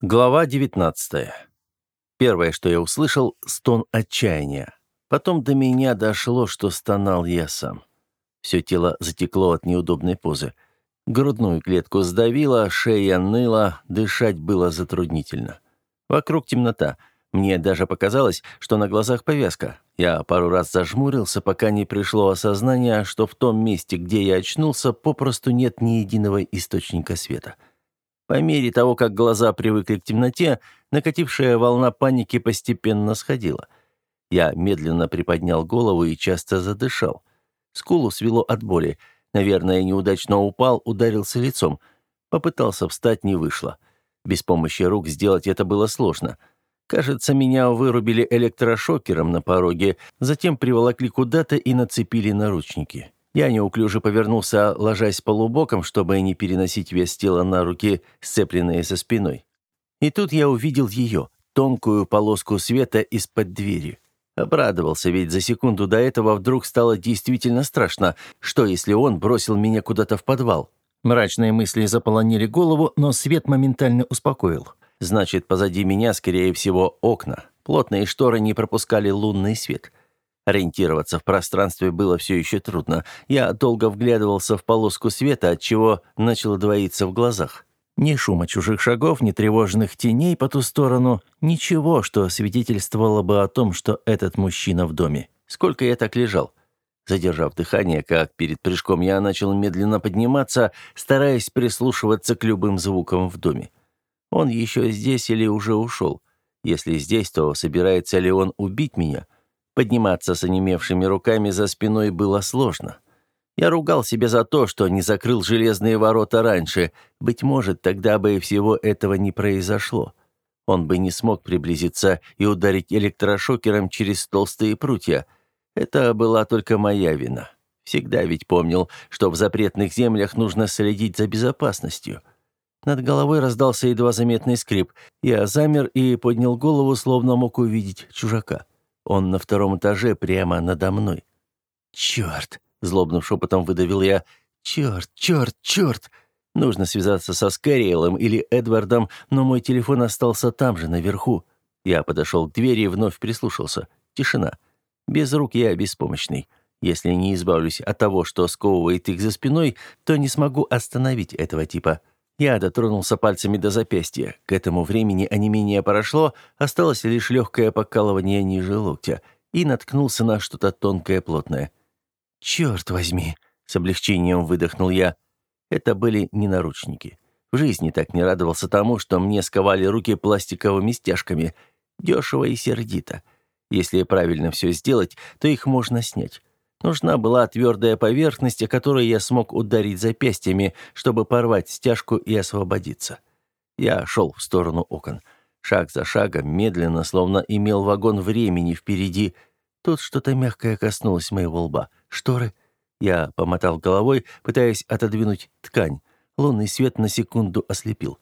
Глава 19. Первое, что я услышал — стон отчаяния. Потом до меня дошло, что стонал я сам. Все тело затекло от неудобной позы. Грудную клетку сдавило, шея ныла, дышать было затруднительно. Вокруг темнота. Мне даже показалось, что на глазах повязка. Я пару раз зажмурился, пока не пришло осознание, что в том месте, где я очнулся, попросту нет ни единого источника света. — по мере того, как глаза привыкли к темноте, накатившая волна паники постепенно сходила. Я медленно приподнял голову и часто задышал. Скулу свело от боли. Наверное, неудачно упал, ударился лицом. Попытался встать, не вышло. Без помощи рук сделать это было сложно. Кажется, меня вырубили электрошокером на пороге, затем приволокли куда-то и нацепили наручники. Я неуклюже повернулся, ложась полубоком, чтобы не переносить вес тела на руки, сцепленные со спиной. И тут я увидел ее, тонкую полоску света из-под двери. Обрадовался, ведь за секунду до этого вдруг стало действительно страшно. Что, если он бросил меня куда-то в подвал? Мрачные мысли заполонили голову, но свет моментально успокоил. Значит, позади меня, скорее всего, окна. Плотные шторы не пропускали лунный свет. Ориентироваться в пространстве было все еще трудно. Я долго вглядывался в полоску света, отчего начало двоиться в глазах. Ни шума чужих шагов, ни тревожных теней по ту сторону, ничего, что свидетельствовало бы о том, что этот мужчина в доме. Сколько я так лежал? Задержав дыхание, как перед прыжком, я начал медленно подниматься, стараясь прислушиваться к любым звукам в доме. Он еще здесь или уже ушел? Если здесь, то собирается ли он убить меня? — Подниматься с онемевшими руками за спиной было сложно. Я ругал себя за то, что не закрыл железные ворота раньше. Быть может, тогда бы и всего этого не произошло. Он бы не смог приблизиться и ударить электрошокером через толстые прутья. Это была только моя вина. Всегда ведь помнил, что в запретных землях нужно следить за безопасностью. Над головой раздался едва заметный скрип. Я замер и поднял голову, словно мог увидеть чужака. Он на втором этаже прямо надо мной. «Черт!» — злобным шепотом выдавил я. «Черт, черт, черт!» Нужно связаться со Скэриэлом или Эдвардом, но мой телефон остался там же, наверху. Я подошел к двери и вновь прислушался. Тишина. Без рук я беспомощный. Если не избавлюсь от того, что сковывает их за спиной, то не смогу остановить этого типа. Я дотронулся пальцами до запястья. К этому времени онемение прошло, осталось лишь легкое покалывание ниже локтя, и наткнулся на что-то тонкое плотное. «Черт возьми!» — с облегчением выдохнул я. Это были не наручники. В жизни так не радовался тому, что мне сковали руки пластиковыми стяжками. Дешево и сердито. Если правильно все сделать, то их можно снять. Нужна была твердая поверхность, о которой я смог ударить запястьями, чтобы порвать стяжку и освободиться. Я шел в сторону окон. Шаг за шагом, медленно, словно имел вагон времени впереди. Тут что-то мягкое коснулось моего лба. Шторы? Я помотал головой, пытаясь отодвинуть ткань. Лунный свет на секунду ослепил.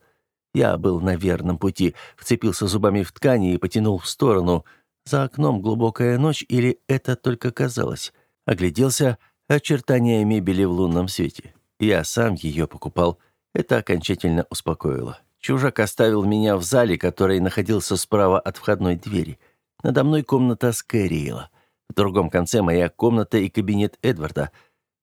Я был на верном пути, вцепился зубами в ткань и потянул в сторону. За окном глубокая ночь или это только казалось? Огляделся, очертания мебели в лунном свете. Я сам ее покупал. Это окончательно успокоило. Чужак оставил меня в зале, который находился справа от входной двери. Надо мной комната Скэриэла. В другом конце моя комната и кабинет Эдварда.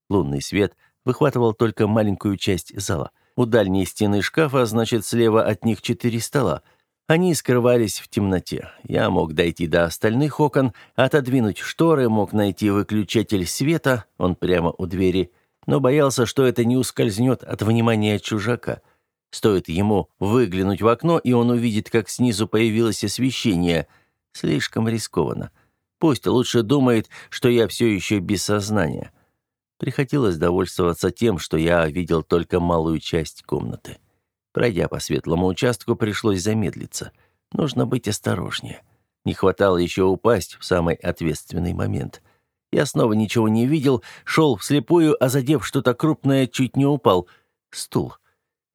Лунный свет выхватывал только маленькую часть зала. У дальней стены шкафа, значит, слева от них четыре стола — они скрывались в темноте. Я мог дойти до остальных окон, отодвинуть шторы, мог найти выключатель света, он прямо у двери, но боялся, что это не ускользнет от внимания чужака. Стоит ему выглянуть в окно, и он увидит, как снизу появилось освещение. Слишком рискованно. Пусть лучше думает, что я все еще без сознания. Приходилось довольствоваться тем, что я видел только малую часть комнаты. Пройдя по светлому участку, пришлось замедлиться. Нужно быть осторожнее. Не хватало еще упасть в самый ответственный момент. Я снова ничего не видел, шел вслепую, а задев что-то крупное, чуть не упал. Стул.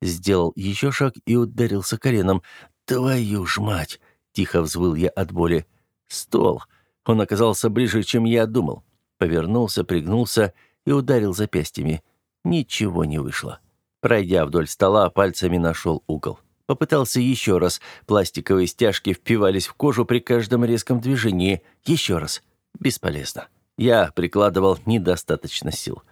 Сделал еще шаг и ударился коленом. «Твою ж мать!» — тихо взвыл я от боли. «Стол!» Он оказался ближе, чем я думал. Повернулся, пригнулся и ударил запястьями. Ничего не вышло. Пройдя вдоль стола, пальцами нашел угол. Попытался еще раз. Пластиковые стяжки впивались в кожу при каждом резком движении. Еще раз. Бесполезно. Я прикладывал недостаточно сил.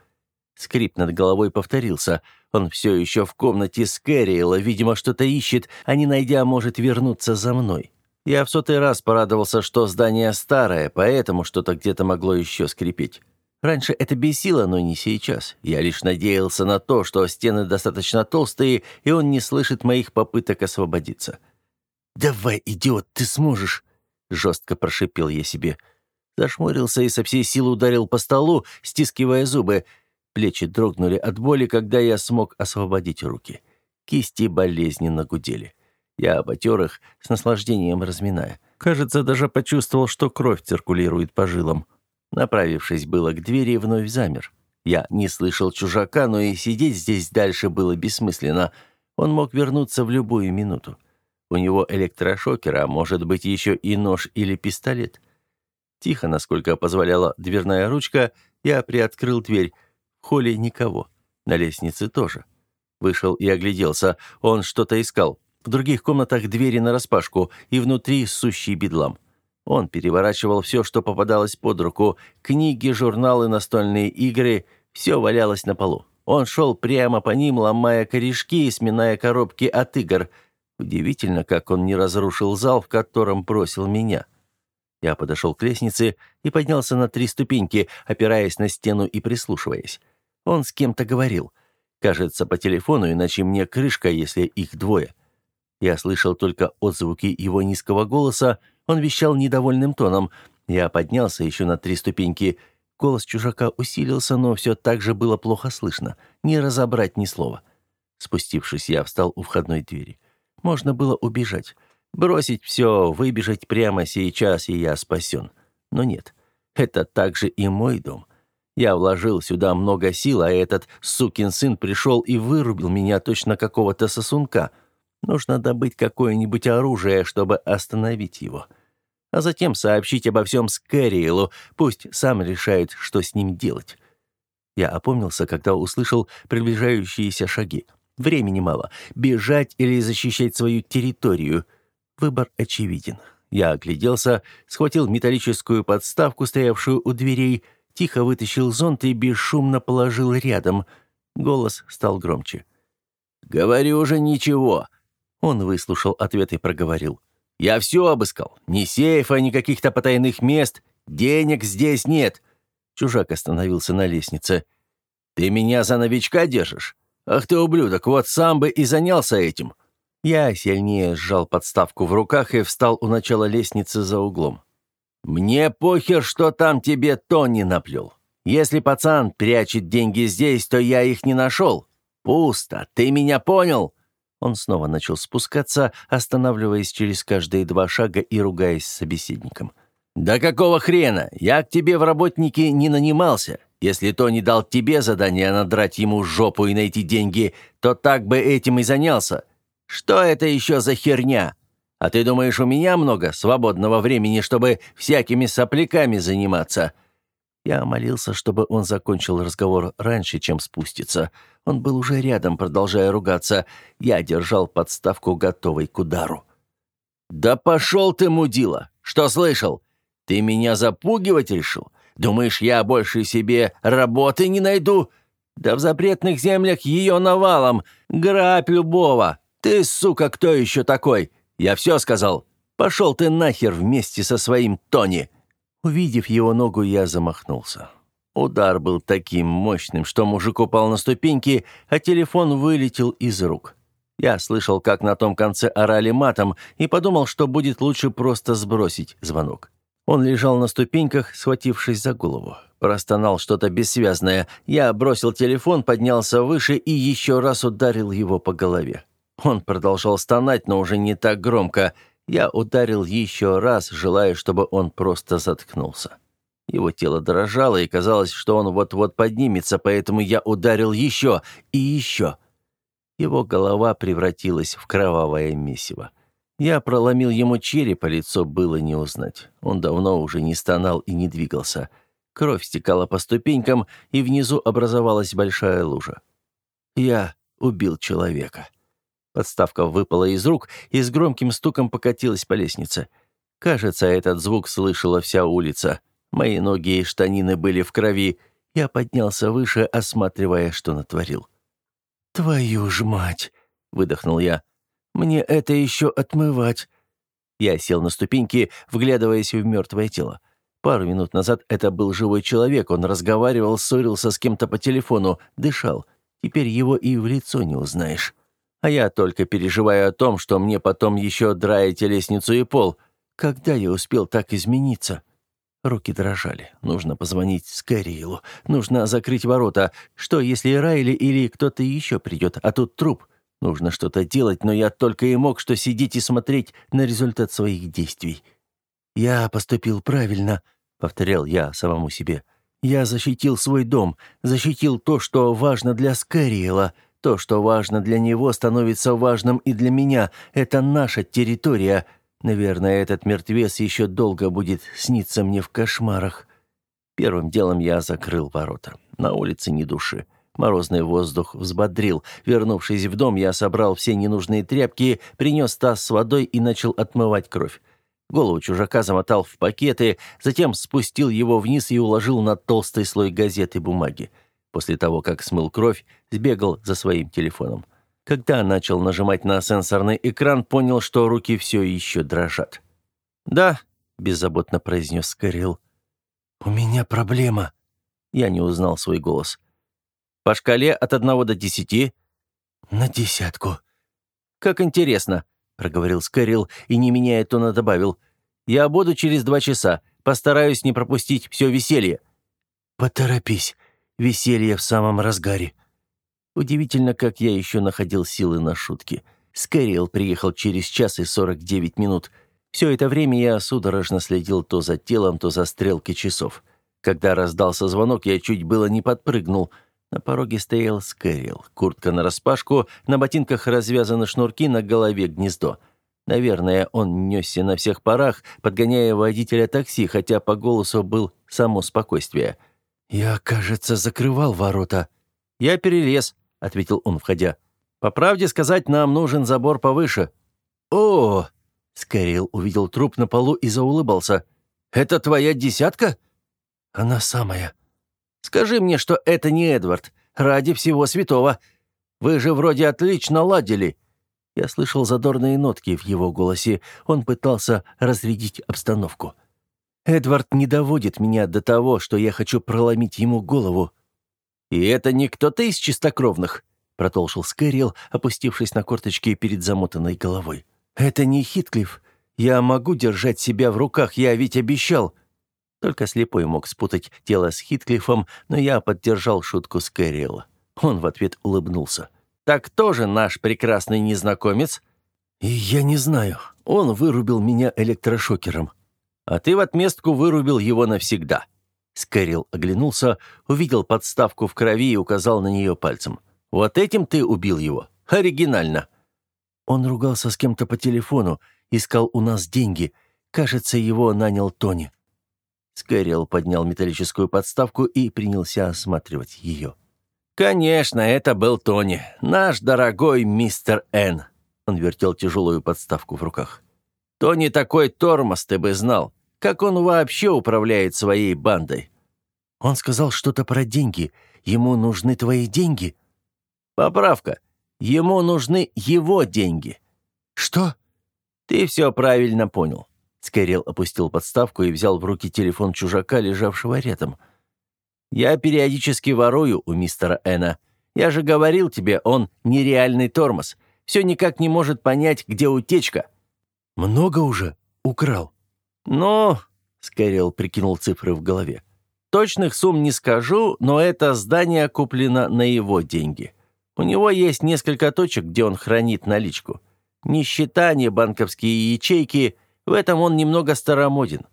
Скрип над головой повторился. Он все еще в комнате с Кэрриэла, видимо, что-то ищет, а не найдя, может вернуться за мной. Я в сотый раз порадовался, что здание старое, поэтому что-то где-то могло еще скрипеть. Раньше это бесило, но не сейчас. Я лишь надеялся на то, что стены достаточно толстые, и он не слышит моих попыток освободиться. «Давай, идиот, ты сможешь!» — жестко прошипел я себе. Зашмурился и со всей силы ударил по столу, стискивая зубы. Плечи дрогнули от боли, когда я смог освободить руки. Кисти болезненно гудели. Я потер их, с наслаждением разминая. Кажется, даже почувствовал, что кровь циркулирует по жилам. Направившись было к двери, вновь замер. Я не слышал чужака, но и сидеть здесь дальше было бессмысленно. Он мог вернуться в любую минуту. У него электрошокер, а может быть еще и нож или пистолет. Тихо, насколько позволяла дверная ручка, я приоткрыл дверь. В холле никого. На лестнице тоже. Вышел и огляделся. Он что-то искал. В других комнатах двери нараспашку, и внутри сущий бедлам. Он переворачивал все, что попадалось под руку. Книги, журналы, настольные игры. Все валялось на полу. Он шел прямо по ним, ломая корешки и сминая коробки от игр. Удивительно, как он не разрушил зал, в котором бросил меня. Я подошел к лестнице и поднялся на три ступеньки, опираясь на стену и прислушиваясь. Он с кем-то говорил. Кажется, по телефону, иначе мне крышка, если их двое. Я слышал только отзвуки его низкого голоса, он вещал недовольным тоном. Я поднялся еще на три ступеньки. Голос чужака усилился, но все так же было плохо слышно. Не разобрать ни слова. Спустившись, я встал у входной двери. Можно было убежать. Бросить все, выбежать прямо сейчас, и я спасен. Но нет. Это также и мой дом. Я вложил сюда много сил, а этот сукин сын пришел и вырубил меня точно какого-то сосунка — Нужно добыть какое-нибудь оружие, чтобы остановить его. А затем сообщить обо всем Скэриэлу, пусть сам решает, что с ним делать. Я опомнился, когда услышал приближающиеся шаги. Времени мало. Бежать или защищать свою территорию. Выбор очевиден. Я огляделся, схватил металлическую подставку, стоявшую у дверей, тихо вытащил зонт и бесшумно положил рядом. Голос стал громче. «Говорю же ничего. Он выслушал ответ и проговорил. «Я все обыскал. Ни сейфа, ни каких-то потайных мест. Денег здесь нет». Чужак остановился на лестнице. «Ты меня за новичка держишь? Ах ты, ублюдок, вот сам бы и занялся этим». Я сильнее сжал подставку в руках и встал у начала лестницы за углом. «Мне похер, что там тебе Тони наплел. Если пацан прячет деньги здесь, то я их не нашел. Пусто. Ты меня понял?» Он снова начал спускаться, останавливаясь через каждые два шага и ругаясь с собеседником. «Да какого хрена? Я к тебе в работники не нанимался. Если Тони дал тебе задание надрать ему жопу и найти деньги, то так бы этим и занялся. Что это еще за херня? А ты думаешь, у меня много свободного времени, чтобы всякими сопляками заниматься?» Я молился, чтобы он закончил разговор раньше, чем спустится. Он был уже рядом, продолжая ругаться. Я держал подставку, готовой к удару. «Да пошел ты, мудила! Что слышал? Ты меня запугивать решил? Думаешь, я больше себе работы не найду? Да в запретных землях ее навалом. Грабь любого. Ты, сука, кто еще такой? Я все сказал. Пошел ты нахер вместе со своим Тони!» Увидев его ногу, я замахнулся. Удар был таким мощным, что мужик упал на ступеньки, а телефон вылетел из рук. Я слышал, как на том конце орали матом, и подумал, что будет лучше просто сбросить звонок. Он лежал на ступеньках, схватившись за голову. Простонал что-то бессвязное. Я бросил телефон, поднялся выше и еще раз ударил его по голове. Он продолжал стонать, но уже не так громко. Я ударил еще раз, желая, чтобы он просто заткнулся. Его тело дрожало, и казалось, что он вот-вот поднимется, поэтому я ударил еще и еще. Его голова превратилась в кровавое месиво. Я проломил ему череп, а лицо было не узнать. Он давно уже не стонал и не двигался. Кровь стекала по ступенькам, и внизу образовалась большая лужа. Я убил человека. Подставка выпала из рук и с громким стуком покатилась по лестнице. Кажется, этот звук слышала вся улица. Мои ноги и штанины были в крови. Я поднялся выше, осматривая, что натворил. «Твою ж мать!» — выдохнул я. «Мне это еще отмывать!» Я сел на ступеньки, вглядываясь в мертвое тело. Пару минут назад это был живой человек, он разговаривал, ссорился с кем-то по телефону, дышал. Теперь его и в лицо не узнаешь. А я только переживаю о том, что мне потом еще драете лестницу и пол. Когда я успел так измениться? Руки дрожали. Нужно позвонить Скэриэлу. Нужно закрыть ворота. Что, если Райли или кто-то еще придет, а тут труп? Нужно что-то делать, но я только и мог что сидеть и смотреть на результат своих действий. «Я поступил правильно», — повторял я самому себе. «Я защитил свой дом, защитил то, что важно для Скэриэла». То, что важно для него, становится важным и для меня. Это наша территория. Наверное, этот мертвец еще долго будет сниться мне в кошмарах. Первым делом я закрыл ворота. На улице ни души. Морозный воздух взбодрил. Вернувшись в дом, я собрал все ненужные тряпки, принес таз с водой и начал отмывать кровь. Голову чужака замотал в пакеты, затем спустил его вниз и уложил на толстый слой газеты и бумаги. После того, как смыл кровь, сбегал за своим телефоном. Когда начал нажимать на сенсорный экран, понял, что руки все еще дрожат. «Да», — беззаботно произнес Кэрилл. «У меня проблема». Я не узнал свой голос. «По шкале от одного до десяти?» «На десятку». «Как интересно», — проговорил Скэрилл и, не меняя тона, добавил. «Я буду через два часа. Постараюсь не пропустить все веселье». «Поторопись. Веселье в самом разгаре. Удивительно, как я еще находил силы на шутки. Скэриэл приехал через час и 49 минут. Все это время я судорожно следил то за телом, то за стрелкой часов. Когда раздался звонок, я чуть было не подпрыгнул. На пороге стоял Скэриэл. Куртка нараспашку, на ботинках развязаны шнурки, на голове гнездо. Наверное, он несся на всех парах, подгоняя водителя такси, хотя по голосу был само спокойствие. «Я, кажется, закрывал ворота». «Я перелез», — ответил он, входя. «По правде сказать, нам нужен забор повыше». «О!» — Скорил увидел труп на полу и заулыбался. «Это твоя десятка?» «Она самая». «Скажи мне, что это не Эдвард. Ради всего святого. Вы же вроде отлично ладили». Я слышал задорные нотки в его голосе. Он пытался разрядить обстановку. Эдвард не доводит меня до того, что я хочу проломить ему голову. И это не кто-то из чистокровных, продолжил Скэрилл, опустившись на корточки перед замотанной головой. Это не Хитклифф. Я могу держать себя в руках, я ведь обещал. Только слепой мог спутать тело с Хитклиффом, но я поддержал шутку Скэрилла. Он в ответ улыбнулся. «Так тоже наш прекрасный незнакомец?» «И я не знаю. Он вырубил меня электрошокером а ты в отместку вырубил его навсегда». Скэрилл оглянулся, увидел подставку в крови и указал на нее пальцем. «Вот этим ты убил его. Оригинально». Он ругался с кем-то по телефону, искал у нас деньги. Кажется, его нанял Тони. Скэрилл поднял металлическую подставку и принялся осматривать ее. «Конечно, это был Тони, наш дорогой мистер Н». Он вертел тяжелую подставку в руках. «Тони такой тормоз, ты бы знал. Как он вообще управляет своей бандой? Он сказал что-то про деньги. Ему нужны твои деньги. Поправка. Ему нужны его деньги. Что? Ты все правильно понял. Скэрилл опустил подставку и взял в руки телефон чужака, лежавшего рядом. «Я периодически ворую у мистера Эна. Я же говорил тебе, он нереальный тормоз. Все никак не может понять, где утечка». «Много уже? Украл?» «Ну...» — Скэрилл прикинул цифры в голове. «Точных сумм не скажу, но это здание куплено на его деньги. У него есть несколько точек, где он хранит наличку. Ни счета, ни банковские ячейки, в этом он немного старомоден.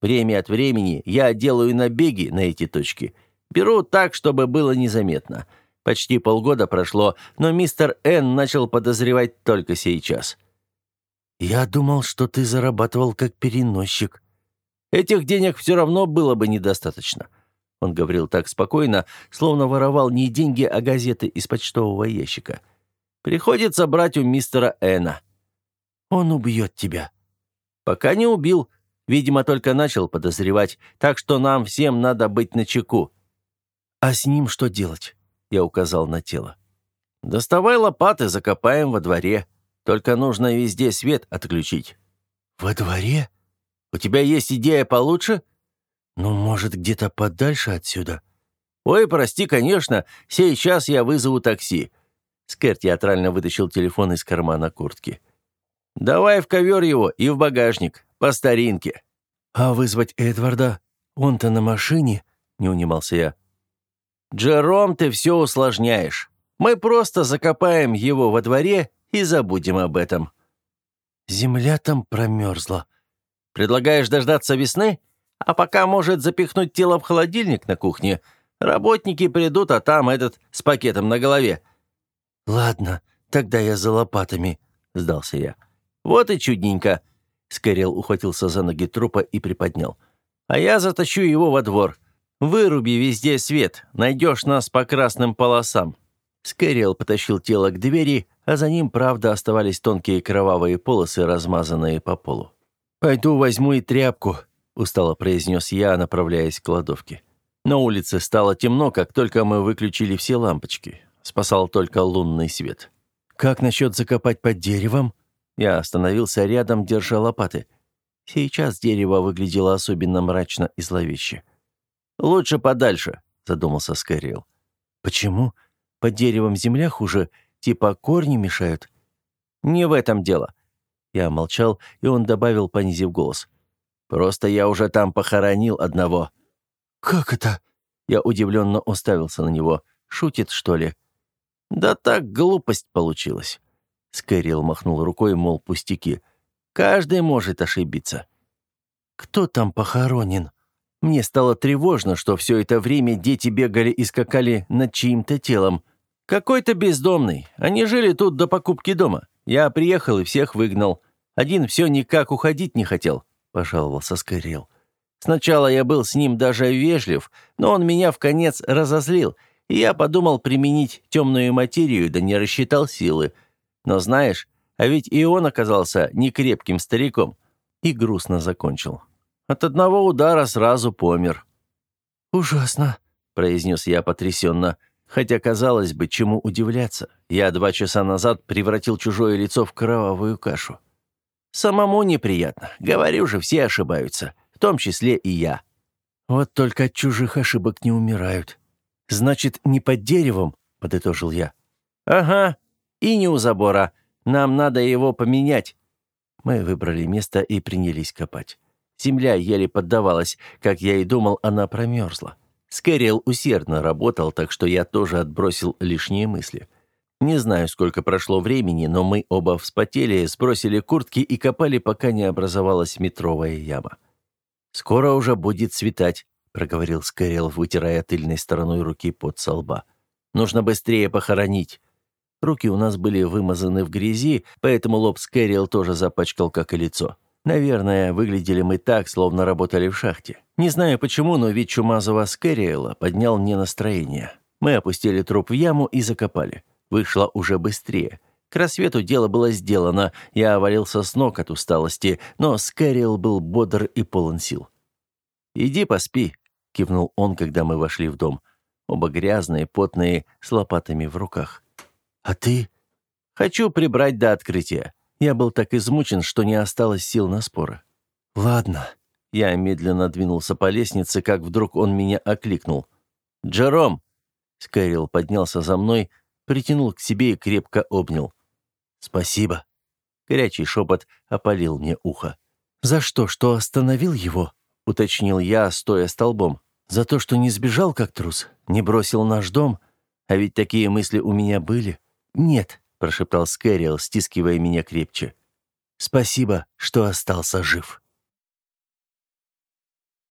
Время от времени я делаю набеги на эти точки. Беру так, чтобы было незаметно. Почти полгода прошло, но мистер Н начал подозревать только сейчас. «Я думал, что ты зарабатывал как переносчик». «Этих денег все равно было бы недостаточно». Он говорил так спокойно, словно воровал не деньги, а газеты из почтового ящика. Приходится брать у мистера Эна. Он убьет тебя. Пока не убил. Видимо, только начал подозревать, так что нам всем надо быть начеку. А с ним что делать? Я указал на тело. Доставай лопаты, закопаем во дворе. Только нужно везде свет отключить. Во дворе? У тебя есть идея получше? Ну, может, где-то подальше отсюда. Ой, прости, конечно. Сейчас я вызову такси. Скэр театрально вытащил телефон из кармана куртки. «Давай в ковер его и в багажник, по старинке». «А вызвать Эдварда? Он-то на машине?» — не унимался я. «Джером, ты все усложняешь. Мы просто закопаем его во дворе и забудем об этом». «Земля там промерзла». «Предлагаешь дождаться весны? А пока, может, запихнуть тело в холодильник на кухне? Работники придут, а там этот с пакетом на голове». «Ладно, тогда я за лопатами», — сдался я. «Вот и чудненько!» Скорел ухватился за ноги трупа и приподнял. «А я затащу его во двор. Выруби везде свет, найдешь нас по красным полосам». Скэрилл потащил тело к двери, а за ним, правда, оставались тонкие кровавые полосы, размазанные по полу. «Пойду возьму и тряпку», — устало произнес я, направляясь к кладовке. На улице стало темно, как только мы выключили все лампочки. Спасал только лунный свет. «Как насчет закопать под деревом?» Я остановился рядом, держа лопаты. Сейчас дерево выглядело особенно мрачно и зловеще. «Лучше подальше», — задумался Скайрилл. «Почему? Под деревом земля хуже, типа корни мешают?» «Не в этом дело». Я молчал, и он добавил, понизив голос. «Просто я уже там похоронил одного». «Как это?» Я удивленно уставился на него. «Шутит, что ли?» «Да так глупость получилась. Скэрилл махнул рукой, мол, пустяки. «Каждый может ошибиться». «Кто там похоронен?» Мне стало тревожно, что все это время дети бегали и скакали над чьим-то телом. Какой-то бездомный. Они жили тут до покупки дома. Я приехал и всех выгнал. Один все никак уходить не хотел», — пожаловался Скайрилл. «Сначала я был с ним даже вежлив, но он меня в конец разозлил, и я подумал применить темную материю, да не рассчитал силы. Но знаешь, а ведь и он оказался некрепким стариком. И грустно закончил. От одного удара сразу помер. «Ужасно», — произнес я потрясенно. Хотя, казалось бы, чему удивляться. Я два часа назад превратил чужое лицо в кровавую кашу. Самому неприятно. Говорю же, все ошибаются. В том числе и я. Вот только от чужих ошибок не умирают. Значит, не под деревом, подытожил я. Ага, и не у забора. Нам надо его поменять». Мы выбрали место и принялись копать. Земля еле поддавалась. Как я и думал, она промерзла. Скэрилл усердно работал, так что я тоже отбросил лишние мысли. Не знаю, сколько прошло времени, но мы оба вспотели, сбросили куртки и копали, пока не образовалась метровая яма. «Скоро уже будет светать», — проговорил Скэрилл, вытирая тыльной стороной руки под со лба. «Нужно быстрее похоронить. Руки у нас были вымазаны в грязи, поэтому лоб Скэрилл тоже запачкал, как и лицо. Наверное, выглядели мы так, словно работали в шахте. Не знаю почему, но вид чумазого Скэрилла поднял мне настроение. Мы опустили труп в яму и закопали. Вышло уже быстрее. К рассвету дело было сделано, я валился с ног от усталости, но Скэрилл был бодр и полон сил. «Иди поспи», — кивнул он, когда мы вошли в дом. Оба грязные, потные, с лопатами в руках. «А ты?» «Хочу прибрать до открытия. Я был так измучен, что не осталось сил на споры». «Ладно». Я медленно двинулся по лестнице, как вдруг он меня окликнул. «Джером!» Скайрилл поднялся за мной, притянул к себе и крепко обнял. «Спасибо». Горячий шепот опалил мне ухо. «За что? Что остановил его?» — уточнил я, стоя столбом. «За то, что не сбежал, как трус? Не бросил наш дом? А ведь такие мысли у меня были. «Нет», — прошептал Скэрилл, стискивая меня крепче. «Спасибо, что остался жив».